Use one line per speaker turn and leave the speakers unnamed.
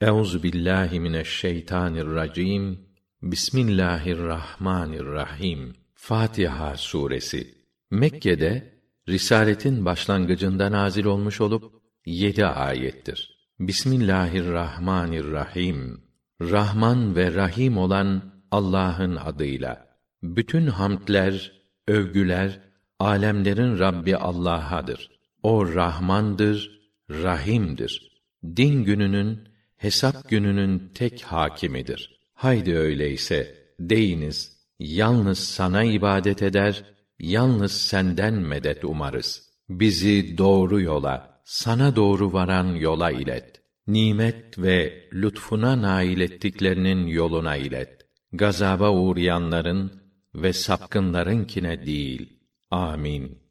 Euzu billahi mineşşeytanirracim. Bismillahirrahmanirrahim. Fatiha suresi. Mekke'de risaletin başlangıcında nazil olmuş olup yedi ayettir. Bismillahirrahmanirrahim. Rahman ve Rahim olan Allah'ın adıyla. Bütün hamdler, övgüler alemlerin Rabbi Allah'adır. O Rahmandır, Rahim'dir. Din gününün, hesap gününün tek hakimidir. Haydi öyleyse deyiniz, yalnız sana ibadet eder, yalnız senden medet umarız. Bizi doğru yola, sana doğru varan yola ilet. Nimet ve lütfuna nail ettiklerinin yoluna ilet. Gazaba uğrayanların ve sapkınlarınkine değil. Amin.